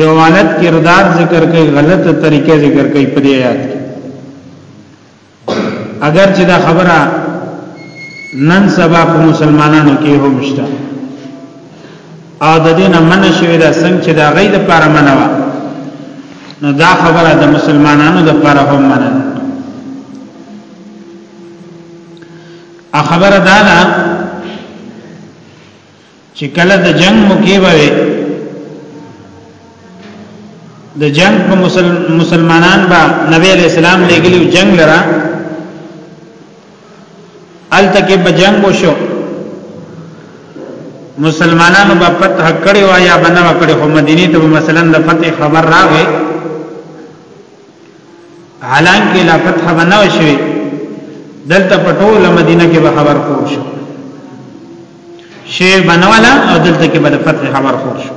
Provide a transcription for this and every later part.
یو غلط کردار ذکر کوي غلط طریقې ذکر کوي په دې آیات کې اگر چې دا خبره نن سبا په مسلمانانو کې هم شته او د دې نه منع شوی دا څنګه چې دا غي د پاره منع و نو دا خبره د مسلمانانو د پاره هم منع ده خبره دا نه چې کله د جنگ مکیب وي د جنگ په مسلمانان با نبی علیہ السلام لګلیو جنگ لرا التکه به جنگ وشو مسلمانانو په فتح کړي وا یا بنو کړي خو مدینه ته مثلا د فتح خبر راغی حالانکه لا فتح بنو شوی دلته په ټوله مدینه کې به خبر خور شو شی بنواله او دلته کې به د فتح خبر خور شو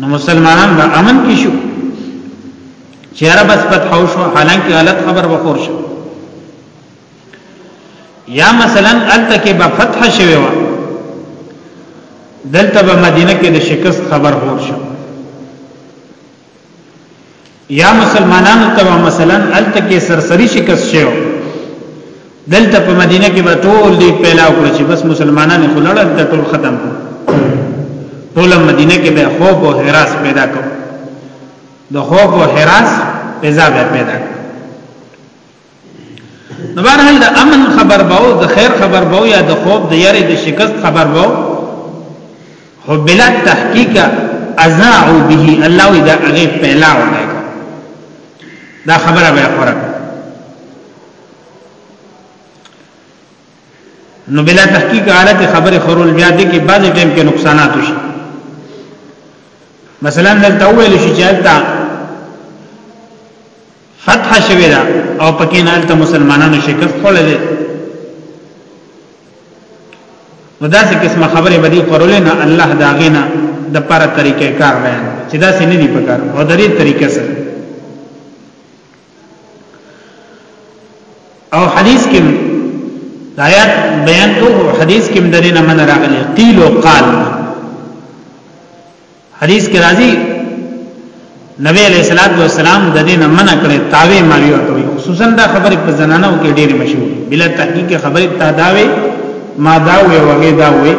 نو مسلمانان به امن کې شو چیرې بس فتح شو حالانکه غلط خبر به خور شو یا مثلا الته کې به فتح شوی و دلته به مدینه کې د شکست خبر خور شو یا مسلمانانو ته مثلا الته کې سرسری شکست شوی دلته په مدینه کې به ټول دی پیلا وکړ چې بس مسلمانان خلړل ته ټول ختم کړ ټول مدینه کې به خوف او حراس پیدا کړ د خوف او حراس فضا به پیدا کړ نو بهرحال د امن خبر باو د خیر خبر باو یا د خوب د یاري د شکست خبر باو هو بلا تحقیق ازاعو به الله اذا هغه پیلا وړه دا خبره به خوره نو بلا تحقیق حالت خبره خورول بیا دي کې بعضی ټیم کې نقصانات وشي مثلا دلته ویل شي چې دا فتح شوی دا او پکې نه ته مسلمانانو شکست خوړلې نو دا څه قسمه خبره بدی پرولې نه الله دا غینا د پر طریقې کار بیان چې دا څه نه دی پکار او د دې طریقې سره او حدیث کې آیات بیان کو حدیث کې درې نه من راغلي قیل او قال حدیث کې راځي نبی علیہ الصلوۃ والسلام د دې نه منع کړي تاوی ماوی ورته خصوصا دا خبره په زنانو کې ډېر مشهور بلا تحقیق خبره تداوی ما دا وی وغه دا وی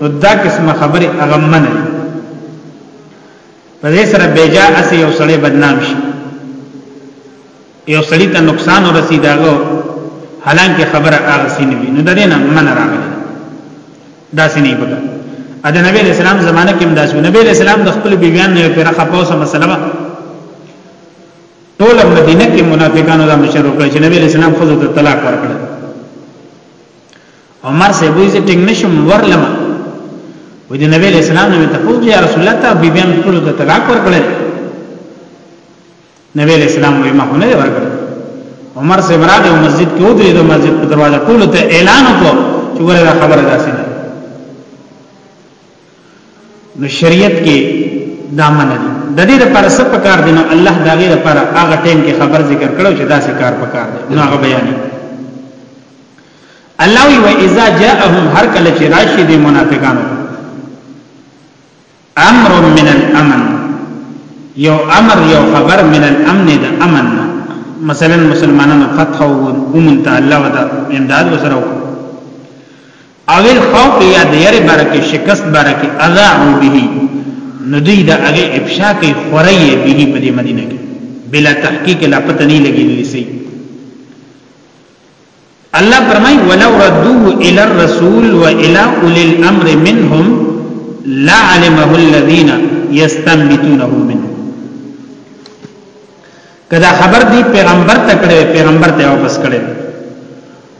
نو دا قسمه خبره هغه منع په دې سره بیجا اسی یو سړی بدنام شي یو سړی ته نقصان ورسی داغو حالانکه خبره هغه سینه وی نو درې نه من راغله دا سینه بګا ا د نبی اسلام زمانه کې مداس نبی اسلام د خپل بیبيان نه پیره خپوسه مسله ټول مدینه کې منافقانو دا مشرو کړ چې نبی اسلام خود ته طلاق ورکړ عمر سه وی چې ټینګ نشم ورلم و دې نبی اسلام نه ته پوښتنه رسول الله ته بیبيان ټول ته طلاق ورکړل نبی علیہ السلام وی ما نه ورکړ عمر سے براد او مسجد کې ودرې د مسجد په دروازه ټول ته اعلان وکړ چې ګوره دا خبره داسې ده نو شریعت کې دا من دي د دې لپاره څه پکار دي نو الله دا غیر لپاره هغه ټیم کې خبر ذکر کړو چې داسې کار پکار دي نو هغه بیان الله وی اذا جاءهم هر کله چې راشي دي منافقانو امر من الامن یو امر یو خبر من الامن د امن مثلا مسلمانانو فتح او امن ته الله ودا امداد وسره او الخوف یا د یری برکه شکست برکه اذا به نو دی دا هغه افشا کوي خوري به په دې مدینه کې بلا تحقیق لا پته نه لګیږي سي الله فرمای ولو ردوه الى الرسول والى اولي الامر منهم لعلمه الذين يستنبطونه منه کدا خبر دی پیغمبر تکړه پیغمبر ته واپس کړي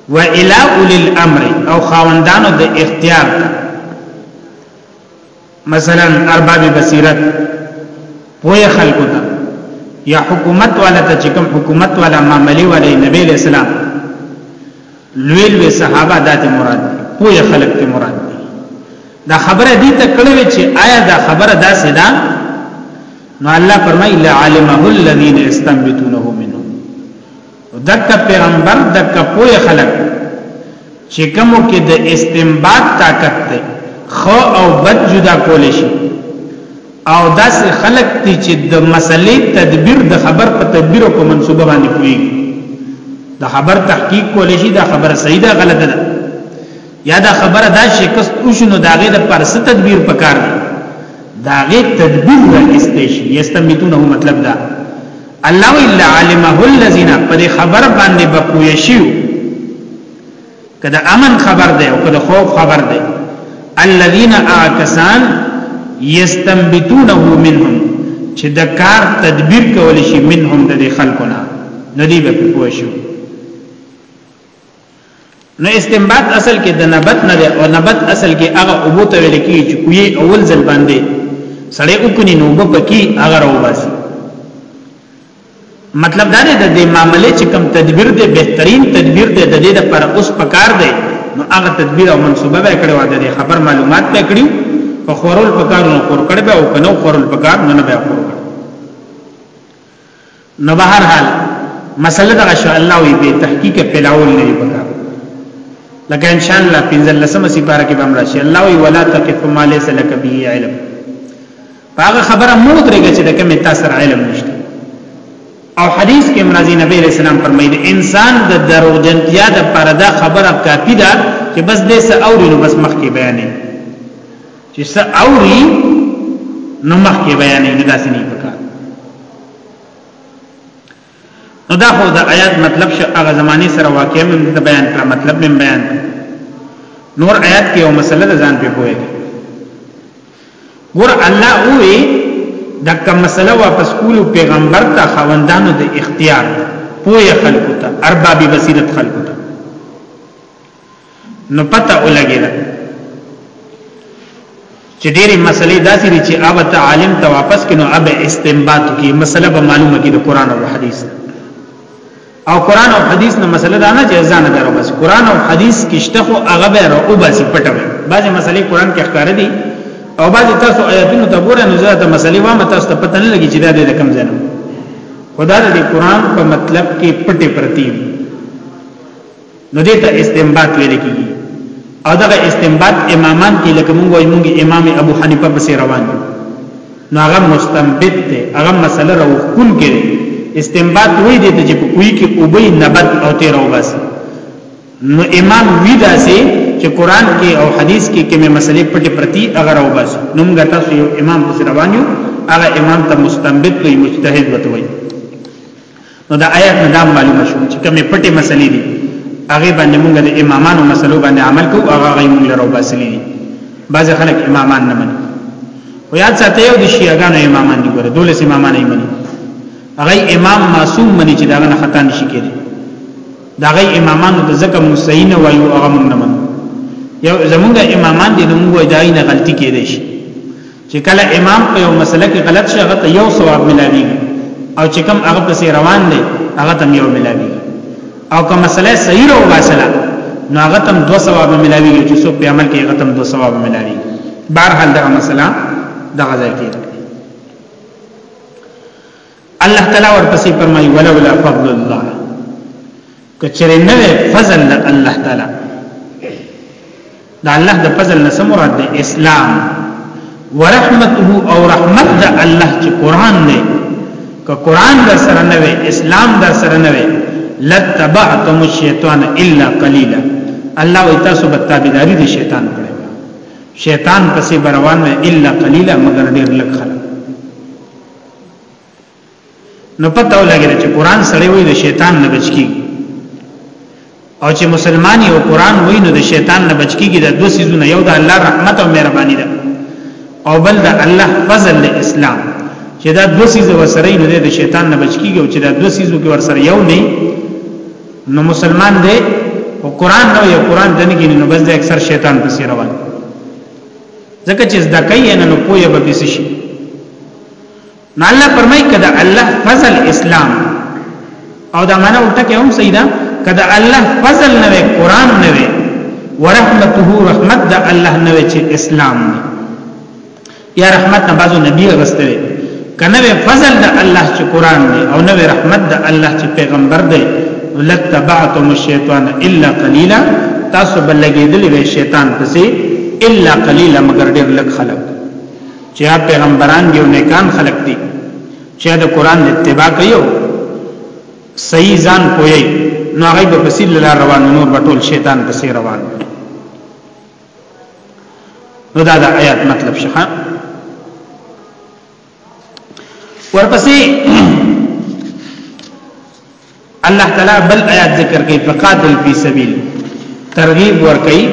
و الى اولي الامر او خاوندانو د اختیار ته مثلا ارباب بصیرت پوهه خلکو ته یا حکومت والا ته چې کوم حکومت والا معاملې والا نبی له اسلام لوی لوی صحابه دات مراد پوهه خلک ته مراد دي دا خبره دي ته کړو چې آیا دا خبره داسې ده نو الله فرمایي لعلمه الذين استنبتونه منه دک پیغمبر دک پوی خلق چې کومو کې د استنباط طاقت ده خو او بد جدا کول شي او داس خلق تی چې د مسلې تدبیر د خبر په تدبیر او په منسوبه باندې کوي د خبر تحقیق کول شي دا خبره صحیح ده غلطه ده یا دا خبره دا شکست او شنو داغه د پرس تدبیر پکار دی داغه تدبیر ورکستې شي یستمیتونه مطلب دا الله الا علمه الذين پر خبر باندې بپوي شي کده امن خبر ده او کده خوف خبر ده الذين اعكسان يستنبتونه منهم چې د کار تدبیر کول شي منهم د خلقنا ندی به پوه شو نو استنباط اصل کې د نبت نه دی او نبت اصل کې هغه اوبو ته ویل کیږي چې کوی اول ځل باندې سړی وکني نو په پکی هغه راوباسي مطلب دا دی د دې معاملې چې کم تدبیر دی بهترین تدبیر دی د دې لپاره اوس پکار دی نو هغه تدبیر او منصوبه به کړو د خبر معلومات به کړیو په خورل پکار نو خور کړي به او کنو خورل پکار نه به خور نو به هر حال مسله دغه شو الله وی به تحقیق پیلاول نه پکا لکه ان شاء الله پنځل لسمه سپاره کې بم راشي الله وی ولا تقف ما ليس لك به علم هغه خبره مو درګه چې د کوم تاسو علم نشته او حدیث کې مرضی نبی علیہ السلام فرمایلی انسان د درو جنتیا د پردا خبره کافی ده چې بس دې سه اوري نو بس مخ کې بیانې چې څه اوري نو مخکې بیانې نه داسې نه پکا نو دا خو د آیات مطلب شو هغه زماني سره واقع من د بیان کړ مطلب من بیان نور آیات کې یو مسله ده ځان په پوهه ګور الله وې دا کوم مسله واپس کول پیغمبر ته خوندانو د اختیار پوهه خلقو ته اربابي بصیرت خلقو نو پته ولګیدا چې ډېری مسلې داسې دي چې اوب ته عالم ته واپس کینو اب استنباط کی مسله به معلومه کی د قران او حدیث او قران او حدیث نه مسله دا نه چې ځان درو بس قران او حدیث کې شته خو هغه به را او باسي پټوي بعضې مسلې قران کې ښکار دي او بعضې تاسو آیاتونو ته ګورئ نو زړه ته مسلې وام تاسو ته پته نه لګي چې دا د کم ځای نه خدا د قران په مطلب کې پټه پرتی نو دې ته استنباط ویل کیږي او دغه استنباط امامان کې لکه موږ وایو موږ امام ابو حنیفه پسې روان دي نو هغه مستنبط دی هغه مسله راوخون کې استنباط وې دي چې په کوی کې او به نبت او تیر او بس نو امام وی داسې چې قران کې او حدیث کې کومه مسلې پټې پرتی اگر او بس نو موږ تاسو یو امام پسې روان یو هغه امام ته مستنبط وي مجتهد وته وي نو دا آیات نه دا معلومه شو چې کومې پټې مسلې دي هغه باندې موږ د امامانو مسلو باندې عمل کوو هغه غي موږ لرو باسلې دي بعض خلک امامان نه مني خو یاد ساته یو د شیعاګانو امامان دي ګوره دولس امامان یې مني هغه امام معصوم مني چې دا نه خطا نشي کېږي دا غي امامانو د زکه مستعین وایو هغه موږ نه منو یو زمونږ امامان دي نو موږ دای نه غلطي کېدې شي چې کله امام په یو مسله کې غلط شي هغه ته یو ثواب ملاوي او چې کم هغه پسې روان دی هغه ته یو ملاوي او کوم مسله صحیح راو باسلا نو هغه ته دوه ثواب ملاوي چې څو په عمل کې هغه ته دوه ثواب ملاوي بهر حال دا مسله دغه ځای کې الله تعالی ورپسې فرمایي ولولا فضل الله کچره نه فضل الله تعالی دا الله د فضل نه مراد دی اسلام ورحمته او رحمت د الله چې قران دی که قران در سره نه وي اسلام در سره نه وي لتبعتم الشیطان الا قليلا الله وي تاسو به تابعداري دي شیطان کړو شیطان پسې بروان وي الا قليلا مگر ډیر لږ خلک نو پته ولګی چې قران سره وی د شیطان نه بچ کی او چې مسلمان یو قران وی نو د شیطان نه بچ کیږي د دوه سيزونه یو د الله رحمت او مهرباني ده او بل د الله فضل د اسلام چې دا دوه سيزه وسره نو د شیطان نه بچ کیږي او چې دا دوه سيزو کې ورسره یو نه نو مسلمان دی او قران نو یو قران دنه کې نو بس د اکثر شیطان پسې روان ځکه چې زده کوي نه نو پوهه به پس شي نو الله فرمایي کدا الله فضل اسلام او دا معنا الټه کې هم صحیح ده کدا الله فضل نه وي قران نه وي ورحمته رحمت د الله نه وي چې اسلام نه یا رحمت نه بازو نبی غستوي کنه فضل د الله چې قران دی او نو رحمت د الله چې پیغمبر دی لتبعتم الشیطان الا قليلا تاسو بلګیدلی وی شیطان پسې الا قليلا مگر ډیر لږ خلک چې پیغمبران دی او نیکان خلک دي چې د قران اتباع کوي صحیح ځان پوي نو هغه په پسې لار روان نور بټول شیطان پسې روان نو دا د آیات مطلب شخه ورپسې الله تعالی بل آیات ذکر کوي فقاتل فی سبیل ترغیب ور کوي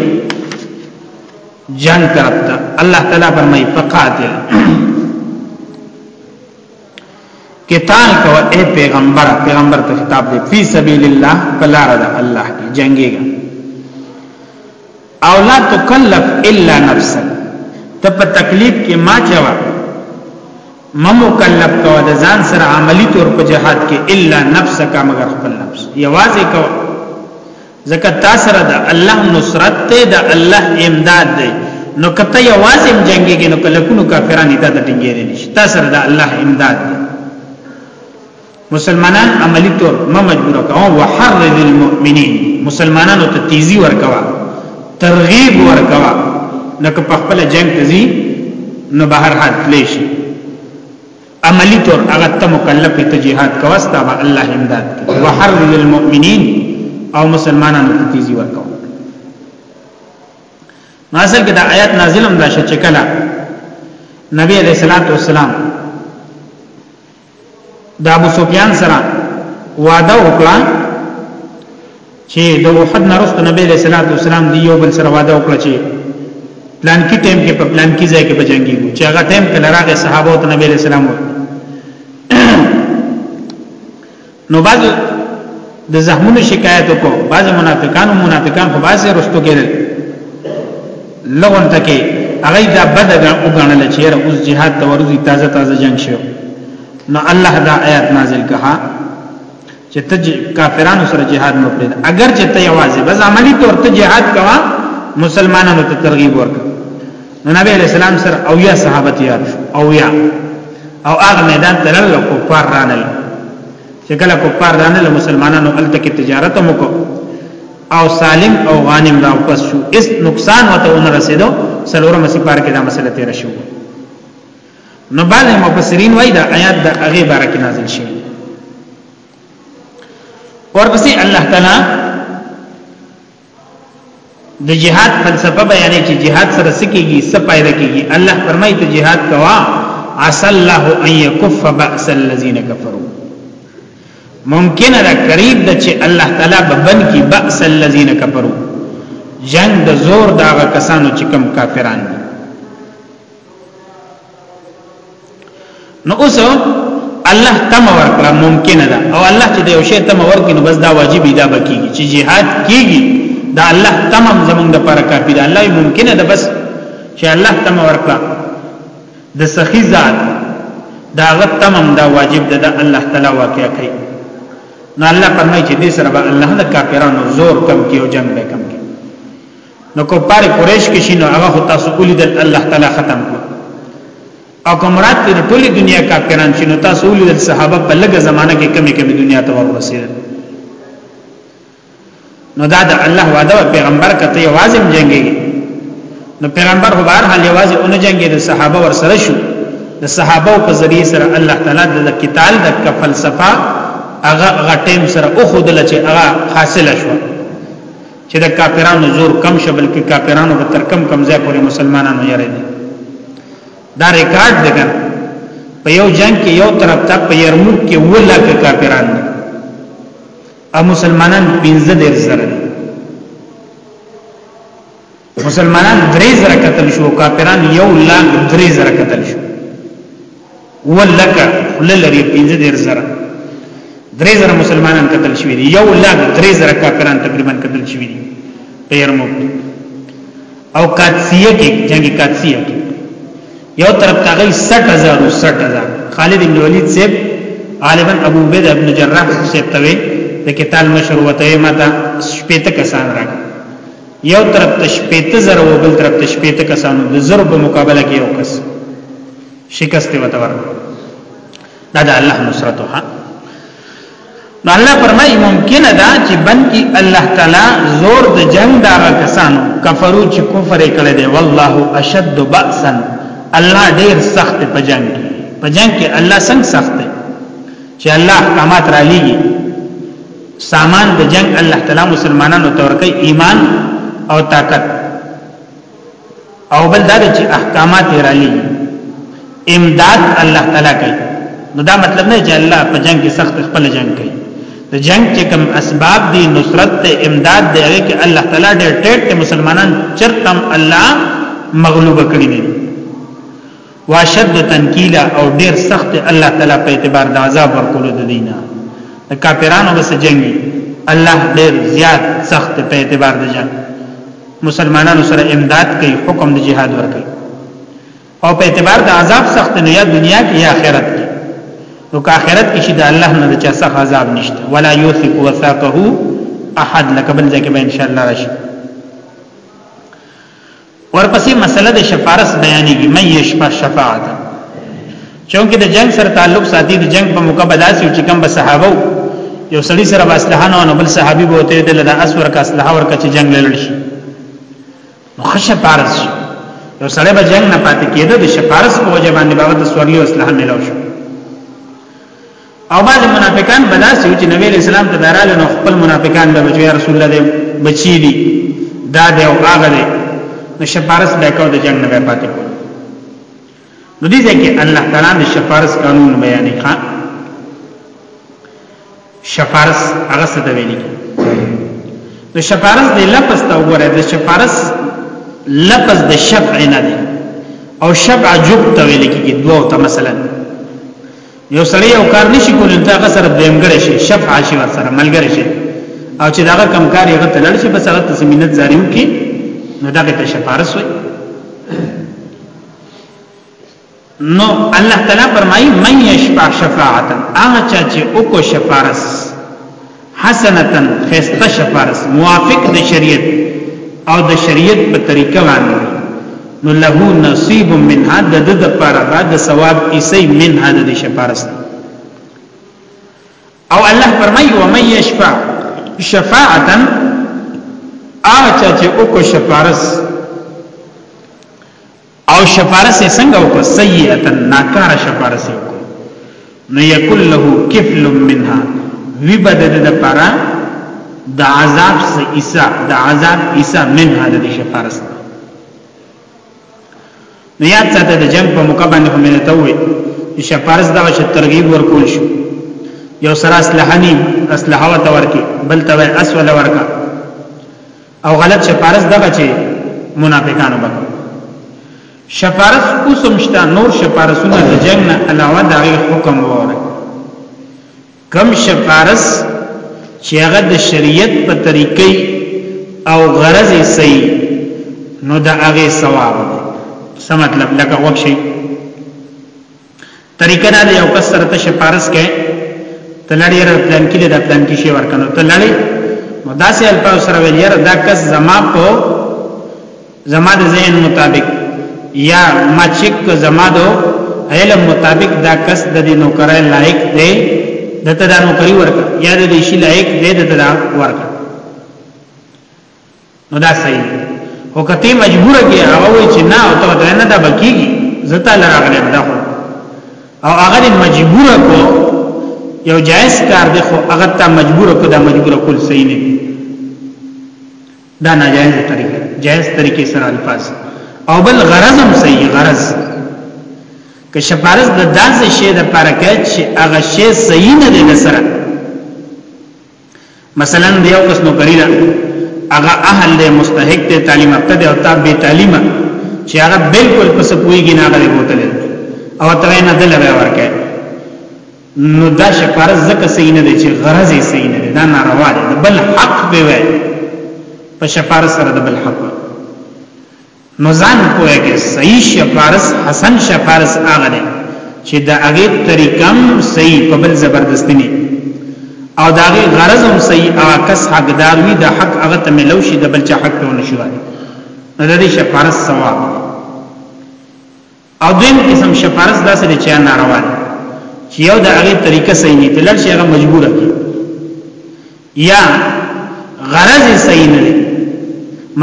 جنگ طرف ته الله تعالی فرمایي فقاتل قتال کو اے پیغمبر پیغمبر ته خطاب دی فی سبیل الله بلار د الله کی جنگیږي او لا تکلف الا نفسک ته په تکلیف کې ما چوا ممکلف کو د ځان سره عملی طور په جهاد کې الا نفسک مگر خپل نفس یوازې کو ځکه تا سره د الله نصرت ته د الله امداد دی نو کته یوازې جنگيږي نو کله کونو کافرانو ته ټینګېږي نشي تا سره د الله امداد دی مسلمانان عملی طور ما مجبور کاو وحرر المؤمنین مسلمانانو ته تیزی ورکوا ترغیب ورکوا نو که په خپل جنگ تزي نو بهر حد لشي عملی طور هغه ته مکلف ته jihad کوستا به الله امداد کوي وحرر المؤمنین او مسلمانانو ته تیزی ورکو نو اصل کې دا آیات نازل هم دا چې کله نبی علیہ الصلوۃ والسلام د ابو سفیان سره وعده وکړه چې د احد نه وروسته نبی علیہ الصلوۃ والسلام دی یو بل سره وعده وکړه چې پلان کې ټیم کې په پلان کې ځای کې بجنګي چې هغه ټیم کله راغی صحابه او نبی علیہ السلام نو بعض د زهمونو شکایت وکړو بعض منافقانو منافقان خو بعض رستو کېدل لغون تکي هغه دا بد وګڼل چې اوس جهاد ته ورځي تازه تازه جنگ شو نو الله دا آیات نازل کړه چې ته کافرانو سره جهاد نه پرې اگر چې ته یوازې بس عملی طور ته جهاد کوا مسلمانانو ته ترغیب ورک نو نبی علیہ السلام سره او یا صحابه تیار او یا او هغه میدان ته لړل کو پار رانل چې کله کو پار رانل مسلمانانو الته کې تجارت مو کو او سالم او غانم را واپس شو اس نقصان وته ونه رسیدو سلورم سپار کې دا مسله تیر شوه نو بعض مفسرین وایي دا آیات د هغه باره کې نازل شي ورپسې الله تعالی د جهاد فلسفه بیانې چې جهاد سره سکیږي څه پایده کیږي الله فرمایي ته جهاد کوا عسى الله ان يكف باس الذين كفروا ممکن را قریب د چې الله تعالی ببن کی باس الذين كفروا جنگ د زور دا کسانو چې کم کافران دي نو اوس الله تم ورکړه ممکن ده او الله چې یو شی تم ورکړي نو بس دا واجب دی دا بکیږي چې jihad کیږي دا الله تم زمونږ د پر کافی ده الله ممکن ده بس چې الله تم ورکړه د سخی ذات دا غتم دا واجب ده دا الله تعالی واقع کوي نو الله فرمایي چې دې سره به الله د کافرانو زور کم کوي او جنگ به کم نو کفار قریش کې شینو هغه خو تاسو ولیدل الله تعالی ختم کړ او کومرات په ټولي دنیا کافران شینو تاسو ولیدل صحابه په لږه زمانہ کې کمی کمی دنیا ته ورسېدل نو دا د الله وعده پیغمبر کته یوازې جنگي نو پیغمبر هو بهر حال یوازې اون جنگي د صحابه ور سره شو د صحابه په ذریعہ سره الله تعالی د قتال د فلسفه هغه غټیم سره او خودل چې هغه حاصله شو چې د کافرانو زور کم شه بلکې کافرانو به تر کم کم ځای پورې مسلمانانو یې رېدي دا ریکارډ دی ګان په یو جنگ کې یو طرف ته په یرموک کې ولا کې کافران دي او مسلمانان 15 ډیر زره مسلمانان درې زره قتل شو کافران یو لاک درې زره قتل شو هو لک خله لري 15 ډیر زره درې زره مسلمانان قتل شوی دي یو لک درې زره کافران تقریبا قتل شوی دي په یرموک او قادسیه کې جنگي قادسیه کې یو طرف ته غي 60000 او 60000 خالد بن ولید سیب غالبا ابو عبید ابن جراح سیب توي د قتال مشر وته ماته شپېته کسان راک یو طرف ته شپېته زره او بل طرف ته شپېته کسانو د زر په مقابله کې یو کس شکست وته ورکړو دا د الله نصرت وه نو الله فرمایي ممکنه ده چې بنتي الله تعالی زور د جنگ دا کسانو کفرو چې کفر کړي دي والله اشد باسا الله ډیر سخت په جنگ کې په جنگ کې الله څنګه سخت دی چې الله احکامات را لېږي سامان د جنگ الله تعالی مسلمانانو تورکې ایمان او طاقت او بل دا چې احکامات یې را لېږي امداد الله تعالی کوي نو دا مطلب نه چې الله په جنگ کې سخت خپل جنگ کوي د جنگ چې کوم اسباب دي نصرت ته امداد دی هغه کې الله تعالی ډېر ټیټ مسلمانان چرتم الله مغلوب کړی دي واشد تنکیلا او ډیر سخت الله تعالی په اعتبار د عذاب ورکولو د دینه د کافرانو بس جنگي الله ډیر زیات سخت په اعتبار د جنگ مسلمانانو سره امداد کوي حکم د جهاد ورکوي او په اعتبار د عذاب سخت نه یا دنیا کې یا آخرت کې نو که آخرت کې شي د الله نه چا سخت عذاب نشته ولا یوثق وثاقه احد لکه بل ځای کې به ان شاء الله راشي ورپسې مسله د شفارس بیانېږي مې یشفع شفاعت چونکه د جنگ سره تعلق ساتي د جنگ په موقع بداسي چې کوم به صحابه یو سړی سره واسلحانه او بل صحابي به وته د لدا اسور کا اسلحه ورکه چې جنگ لړل شي نو خشه پارس شي یو سړی به جنگ نه پاتې کېده د شفارس په وجه باندې باور د سورلی اسلحه ملو شو او بعض منافقان بلا سیو چې نبی اسلام ته دراله نو خپل منافقان د بچو یا رسول الله دې بچی دي دا دې او هغه دې نو شفارس به کو د جنگ نه پاتې کو نو دې ځکه الله تعالی د شفارس قانون بیانې ښا شفارس هغه څه دی ویلي د شفارس د لفظ ته وګوره د شفارس لفظ د شفع نه دی او شفع جب ته ویل کېږي دوه ته مثلا یو سړی یو کار نشي کولای دا هغه سره دیمګړی شي شفع شي ور سره ملګری شي او چې دا کم کار یې غته لړ شي بس هغه ته زمينت جاری وکي نو دا ته شفارس وي نو الله تعالی فرمایي من یشفع شفاعتا هغه چې او کو شفارس حسنتا خسته شفارس موافق د شریعت او د شریعت په طریقه باندې نو له نصیب منها د د لپاره بعد ثواب ایسي منها د شفارس او الله فرمایي و مې یشفع شفاعتا اچا چې او کو شفارس او شفارس څنګه وکړه سیئه ناکاره شفارس وکړه نو یکل له کفل منها وی بدد د پرا د عذاب سه عیسی د عذاب عیسی منها د شفارس نو یاد ساته د جنگ په موقع باندې هم نه توي شفارس دا چې ترغیب ورکول شو یو سره اصلحنی اصلحه ورته ورکی بل ته اسوله ورکا او غلط شپارس دغه چې منافقانو وکړ شپارس اوسم شته نور شپارسونه د جنگ نه علاوه د حکم وره کم شپارس چې هغه د شریعت په طریقې او غرض یې صحیح نو د هغه ثواب دی څه مطلب لکه وښیي طریقه دا یو کس سره ته شپارس کې ته لړې را پلان کې دا پلان کې شي ورکنو ته لړې نو دا سه الفاظ سره ویل یاره دا کس زما په زما د ذهن مطابق یا ما چک زما دو علم مطابق دا کس د دې نوکرای لایق دی دته دا نوکری ورکړه یا د دې شي لایق دی دته دا ورکړه نو دا صحیح او کته مجبور کې هغه وی چې نه او ته دا نه دا بکیږي زتا لراغله دا خو او هغه مجبور کو یو جائز کار دی خو هغه ته مجبور کو دا مجبور کول صحیح نه دا ناجائز طریقه جائز طریقې سره الفاظ او بل غرض هم صحیح غرض که شپارس د داسې شی د پاره کې چې هغه شی صحیح نه دی سره مثلا د یو کس نوکری ده هغه اهل دی مستحق دی تعلیم یافته دی او تا به تعلیم چې هغه بالکل پس پویږي نه غلې بوتل او ته نه دل به ورکه نو دا شفارز زکه صحیح نه دی چې غرض یې صحیح نه دی دا ناروا دی بل حق به وي په شفارز سره د بل حق نو ځان پوهه کې صحیح شفارس حسن شفارس هغه دی چې د هغه طریقم صحیح په بل زبردستی نه او دا غي غرض هم صحیح هغه کس حقدار وي د حق هغه ته ملو شي د بل چا حق ته ونشي وایي نو د دې شفارس ثواب او دویم قسم شپارس داسې دی چې ناروا دی چې یو د هغه طریقه صحیح نه تلل شي هغه مجبور کی یا غرض صحیح نه دی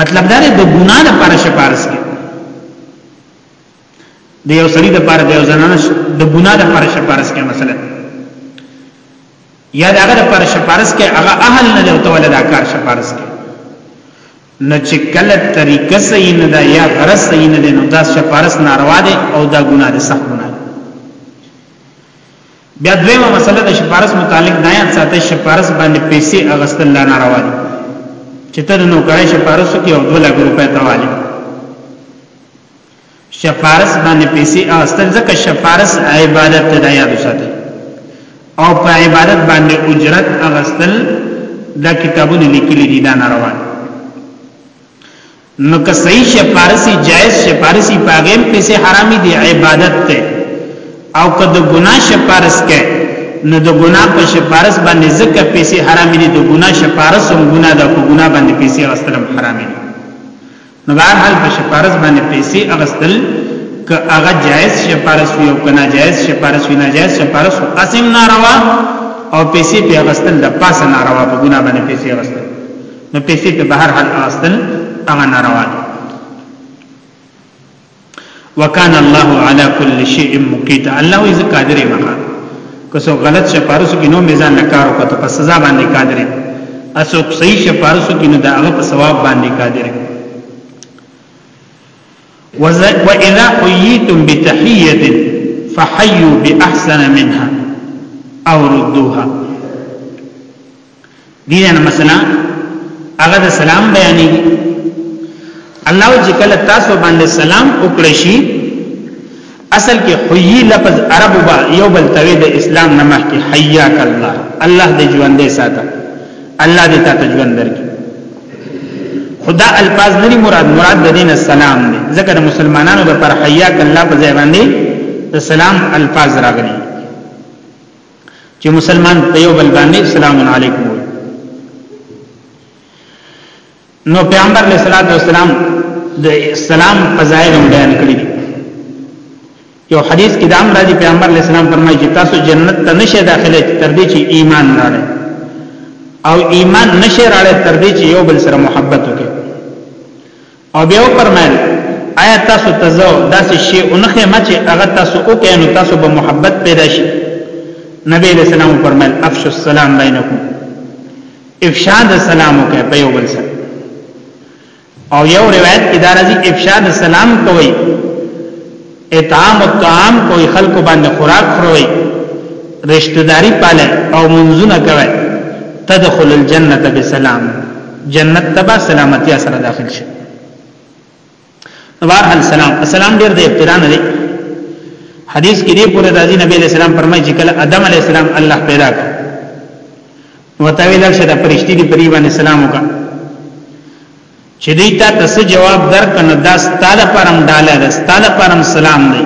مطلب دا دی د ګناه لپاره شپارس کې د یو سړي د لپاره د یو زنانه د ګناه لپاره شپارس کې مثلا یا د هغه لپاره شپارس کې هغه اهل نه دی او ته ولدا کار شپارس کې نو چې کله طریقه صحیح نه ده یا غرض صحیح نه ده نو دا سفارش ناروا ده او دا ګناه ده سخت ګناه بیا دویمه مسله د سفارش متعلق دا یاد ساته سفارش باندې پیسې اغستل نه ناروا دي چې ته نو کړې سفارش کې او 2 لک روپۍ تواله شفارس باندې پیسې اغستل ځکه شفارس عبادت ته یاد وساتل او په عبادت باندې اجرت اغستل دا کتابونه لیکلي دي دا ناروان نو که صحیح شفارسی جائز شفارسی پاغیم پیسې حرامي دي عبادت ته او که د ګناه شفارس کې نو د ګناه په شفارس باندې ځکه پیسې حرامي دي د ګناه شفارس هم ګناه ده په ګناه باندې پیسې اغستل حرامي دي نو بهر حال په شپارس باندې پیسې اغستل که هغه جایز شپارس وي او که ناجایز شپارس وي ناجایز شپارس خو اسم ناروا او پیسې په اغستل د پاسه ناروا په ګناه باندې پیسې اغستل نو پیسې په بهر حال اغستل هغه ناروا دي وکانه الله علی کل شیء مقیت الله وی ز قادر مخه کسو غلط شپارسو کې نو میزان نه کارو کته په سزا باندې قادر اسو صحیح شپارسو کې نو دا هغه په ثواب باندې قادر وَإِذَا حُيِّيتُمْ بِتَحِيَّةٍ فَحَيُّوا بِأَحْسَنَ مِنْهَا أَوْ رُدُّوهَا دي نه مثلا هغه د سلام بیانې الله چې کله تاسو باندې سلام وکړ شي اصل کې حي لفظ عربو با یو بل توی د اسلام نه مخکې حیاک الله الله دې ژوندې ساته الله دې تاسو ژوند درکړي خدا الفاظ نه مراد مراد د دین السلام دی ځکه د مسلمانانو د پر حیاک الله په ځای باندې د سلام الفاظ راغلي چې مسلمان په یو بل باندې سلام علیکم وي نو پیغمبر علیه الصلاۃ والسلام د اسلام فضایل بیان کړی دي یو حدیث کې د امر راځي پیغمبر علیه السلام فرمایي چې تاسو جنت ته نشه داخله تر دې چې ایمان راړئ او ایمان نشه راړئ تر دې چې یو بل سره محبت وکړئ او بیا فرمایل آیا تاسو ته زو داسې شی اونخه ما چې هغه تاسو او کینو تاسو به محبت پیدا شي نبی علیہ السلام فرمایل افش السلام بینکم افشاء السلام وکړه په یو بل سره او یو روایت کې دا راځي افشاء السلام کوي اطعام الطعام کوئی خلق باندې خوراک خروي رشتہ داری پاله او منځونه کوي تدخل الجنه بسلام جنت تبا سلامتی سره داخل شي بار السلام السلام ډیر د ابتدا نه دی حدیث کې دی پورې راځي نبی علیہ السلام فرمایي چې کله ادم علیہ السلام الله پیدا کړ وتاویل شه د پرشتي دی پریوان سلام وکړه چې دوی تا ته څه جواب درک نو دا ستا د پرم ډاله ده ستا د پرم سلام دی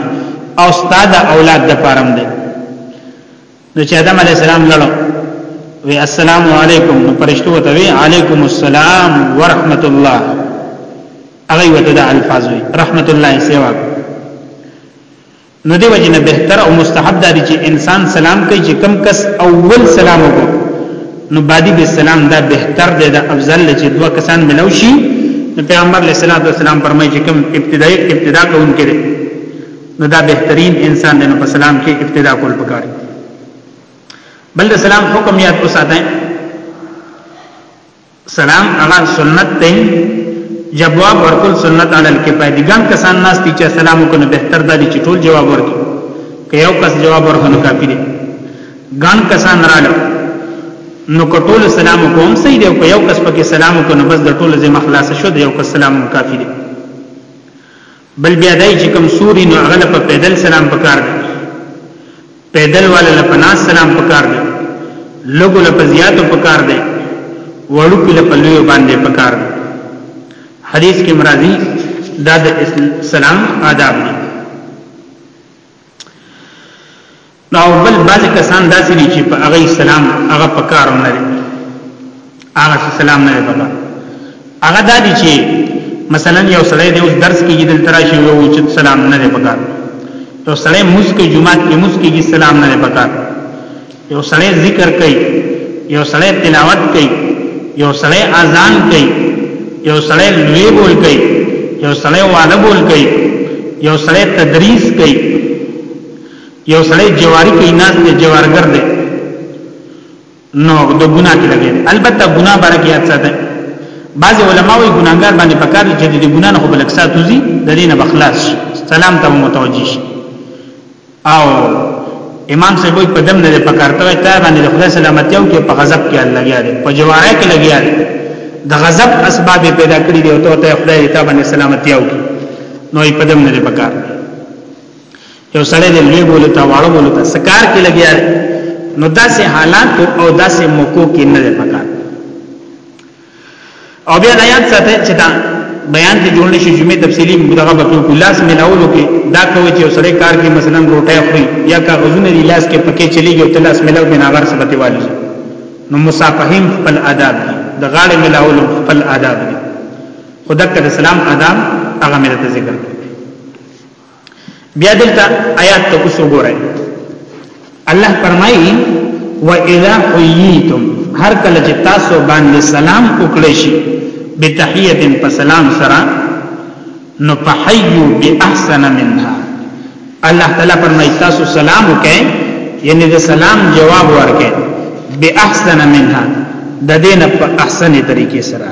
او ستا د اولاد د پرم دی نو چې آدم علی السلام لړو وی السلام علیکم نو پرشتو ته وی علیکم السلام ورحمت الله هغه وته د الفاظ وی رحمت الله سیوا نو دی وجنه بهتر او مستحب دی چې انسان سلام کوي چې کم کس اول سلام وکړي نو بعدی به سلام دا بهتر دی دا افضل دی چې دوه کسان ملو شي نو پیغمبر علیه الصلاۃ والسلام فرمایي چې کم ابتدایي ابتدا کوونکی دی نو دا بهترین انسان دی نو په سلام کې ابتدا کول پکار بل د سلام حکم یاد وساتئ سلام هغه سنت ته جواب ورکول سنت علی الکفایه دي ګڼ کسان ناس دي چې سلام وکړي بهتر ده چې ټول جواب ورکړي که یو کس جواب ورکړي کافي دي ګڼ کسان رااله نو کټول سلام کوم صحیح دی که یو کس پکې سلام وکړي بس د ټول ذمہ خلاص شو د یو کس سلام کافي دي بل بیا دای چې کم سوري نو هغه په پیدل سلام پکار دی پیدل والا له پناس سلام پکار دی لګو له پزیاتو پکار دی وړو کې له پلوې باندې پکار دی حدیث کې مرادي دا د سلام آداب دي دا او بل بعض کسان داسې دي چې په هغه سلام هغه پکارو نه لري هغه سلام نه پکا هغه دا دي چې مثلا یو سړی دی اوس درس کې دل تراشي وو چې سلام نه لري پکا یو سړی مسکه جمعه کې مسکه کې سلام نه لري پکا یو سړی ذکر کوي یو سړی تلاوت کوي یو سړی اذان کوي یو سړی لوی بول کوي یو سړی واده بول کوي یو سړی تدریس کوي یو سړی جواری کوي ناس دی جوارګر دی نو د ګناه کې لګي البته ګناه برکه یاد ساته بعض علما وی ګناګار باندې پکار چې د ګناه نه خپل اکسات وزي د دینه بخلاص سلام ته متوجي شي او امام صاحب وی په دم نه پکار ته تا باندې د خدای سلامتی او کې په غضب کې الله لګیا دی په جواره کې لګیا دی د غضب اسباب پیدا کړی دی او ته خدای ته باندې سلامتی او نو په دم نه پکار دی یو سړی د لوی بوله تا واړه بوله تا سکار کې لګیا دی نو داسې حالات او داسې موکو کې نه دی پکار او بیا دا یاد ساته چې دا بیان ته جوړ نشي جمعې تفصیلی مدغه به کو لاس ملاولو کې دا کوي چې سړی کار کې مثلا روټه خوري یا کاغذونه دی لاس کې پکې چلیږي او تلاس ملاو بنا غر سره دی والي نو مصافحین خپل آداب دي د غاړې ملاولو خپل آداب دي خدای کړه سلام آداب هغه مې ته ذکر کړ بیا دلته آیات ته اوس وګورئ الله فرمایي و اذا حییتم هر کله چې تاسو باندې سلام وکړئ شي بتحیه په سلام سره نو فحیو باحسن منها الله تعالی فرمایي تاسو سلام وکړئ یعنی د سلام جواب ورکړئ باحسن منها د دینه په احسنې طریقې سره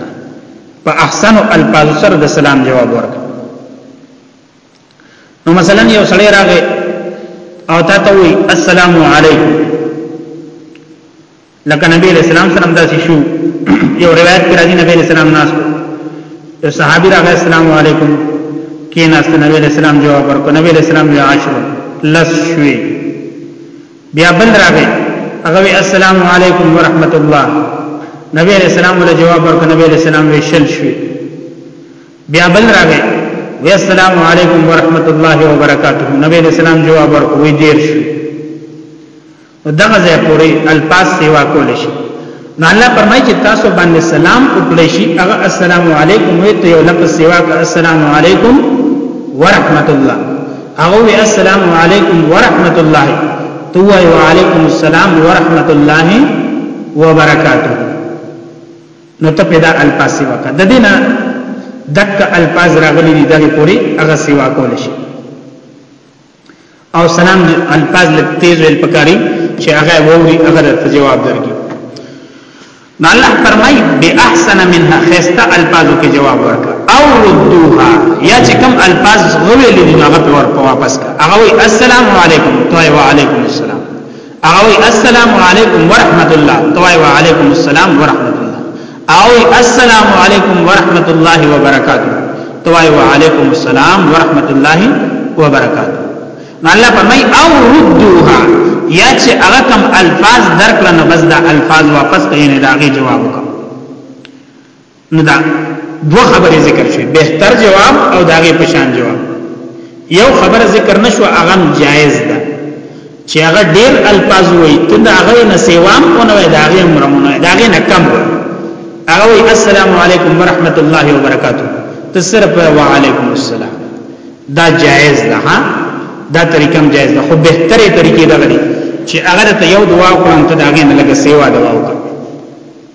په احسن الفاظ سره د سلام جواب ورکړئ نو مثلا یو سړی راغی او تا ته وی السلام علیکم لکه نبی علیہ السلام سره داسې شو یو روایت کې راځي نبی علیہ السلام ناس یو صحابي راغی السلام علیکم کې ناس ته نبی علیہ السلام جواب ورکړ نبی علیہ السلام یې عاشر لس شوي بیا بل راغی هغه السلام علیکم ورحمت الله نبی علیہ السلام له جواب ورکړ نبی علیہ السلام وی شل شوي بیا بل راغی وی السلام علیکم ورحمت الله وبرکاته نبی علیہ السلام جواب ورکوي دیر شو دغه ځای پوری الفاظ سیوا کول شي نو الله فرمایي چې تاسو باندې سلام وکړئ شي هغه السلام علیکم وي ته یو لفظ سیوا کا السلام علیکم ورحمت الله هغه وی السلام علیکم ورحمت الله تو وی وعلیکم السلام ورحمت الله وبرکاته نو ته پیدا الفاظ سیوا کا د دینه دک الفاظ راغلي دي دغه پوری هغه سیوا کول شي او سلام الفاظ لږ تیز ویل پکاري چې هغه ووري هغه ته جواب درکړي نو الله فرمای به احسن منها خستا الفاظو کې جواب ورکا او ردوها یا چې کوم الفاظ غوې لري هغه په ورپا واپس کا هغه وی السلام علیکم تو وعلیکم السلام هغه وی السلام علیکم ورحمت الله توای وعلیکم السلام ورحمت الله او السلام علیکم ورحمت الله وبرکاته توای وعلیکم السلام ورحمت الله وبرکاته نو الله فرمای او ردوها یا چې هغه کم الفاظ درکړه نو بس دا الفاظ واپس کړئ نه داغه جواب وکړه نو دا دوه خبرې ذکر شوې بهتر جواب او داغه پشان جواب یو خبره ذکر نشو هغه جایز ده چې هغه ډیر الفاظ وي ته دا هغه نه سیوام او نه دا هغه مرمونه دا هغه نه کم وي هغه وي السلام علیکم ورحمت الله وبرکاتہ ته صرف وعلیکم السلام دا جایز ده ها دا طریقه جایز ده خو به ترې طریقې دا غري چې هغه ته یو دعا وکړم ته دا هغه نه لګه سیوا دعا وکړم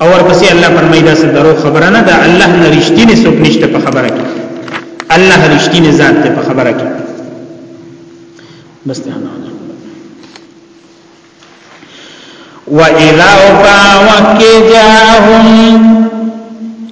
او ورپسې الله فرمایي دا څه درو خبره نه ده الله نه رښتینی څوک نشته په خبره کې الله رښتینی ذات دی په خبره کې بس ته نه وَإِذَا أُفَاوَكَ جَاءَهُمْ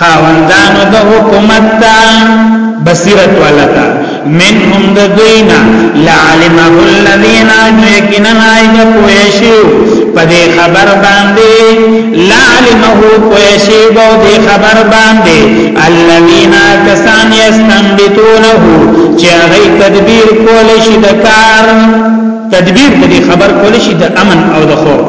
خاوندانو د حکومت ته بصیرت ولتا منهم د دوینا لعلمه الذین یقینا ایب پویشو پدې خبر باندې لعلمه پویشو بو دې خبر باندې الذین کسان یستنبتونه چې هغه تدبیر کول شي د کار تدبیر دې خبر کول شي د امن او د خوف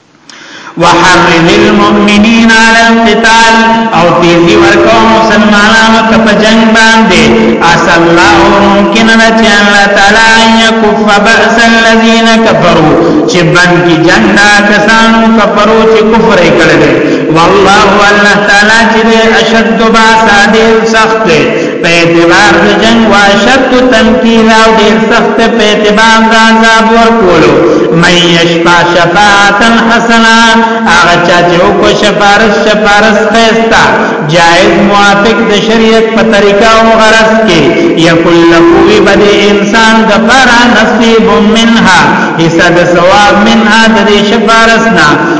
وحرض المؤمنین علی القتال او تیزی ورکو مسلمانانو ته په جنگ باندې اس الله ممکن نه چې الله تعالی یکف باس الذین کفروا چې باندې جنگ دا کسانو کفرو چې کفر کړل والله الله تعالی چې اشد باسا دې سخت په اعتبار د جنگ و اشد تنکیل او ډیر سخت په اعتبار د عذاب ورکولو من یشفا شفاعتا حسنا هغه چا چې وکړو شفارس شفارس خیستا جائز موافق د شریعت په طریقه او غرض کې یقول له بد انسان د فرا نصیب منها حصہ د ثواب منها د شفارس نه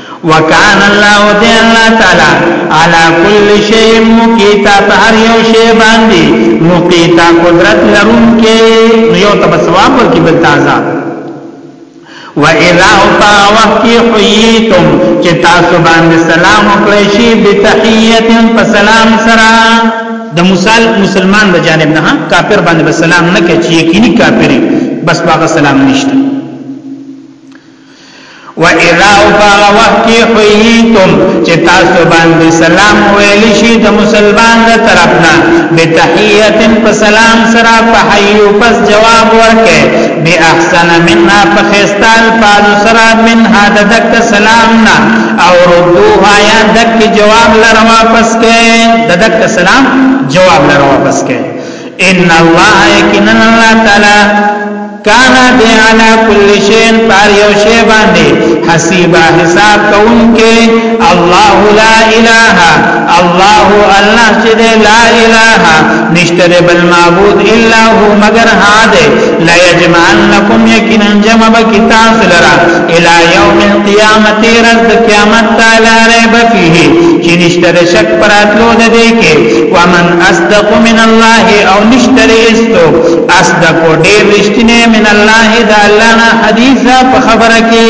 وکان الله دی الله تعالی علی کل شیء مقیتا په هر یو شی باندې مقیتا قدرت لرونکي یو تب ثواب ورکی بل تازه و اذا فا وقت حییتم چې تاسو باندې سلام وکړئ شی بتحیت په سلام سره د موسی مسلمان د جانب نه کافر باندې سلام نه کوي چې یقیني کافری بس باغ سلام نشته و اذا او پاغه وخت کې حییتم چې تاسو باندې سلام ویل شي د مسلمان د طرفنا بتحیت په سلام سره فحیو پس جواب ورکه بی احسن منها فخستال فاز سره منها د دک سلامنا او ردوها یا دک جواب لره واپس کې د دک سلام جواب لره واپس کې ان الله یقینا الله تعالی کان دی علی کل شین پار یو شی باندې حسیبا حساب کوونکې الله لا اله الله الله چې دی لا اله نشته دی بل معبود الا هو مگر هاده لا یجمعنکم یقینا جمع کتاب لرا الی یوم القیامت رز قیامت تعالی ریب فیه چې نشته دی شک پراتلو ده دی کې ومن اصدق من الله او نشته دی استو اصدق ډیر رښتینه من الله د الله نه حدیثا په خبره کې